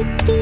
keep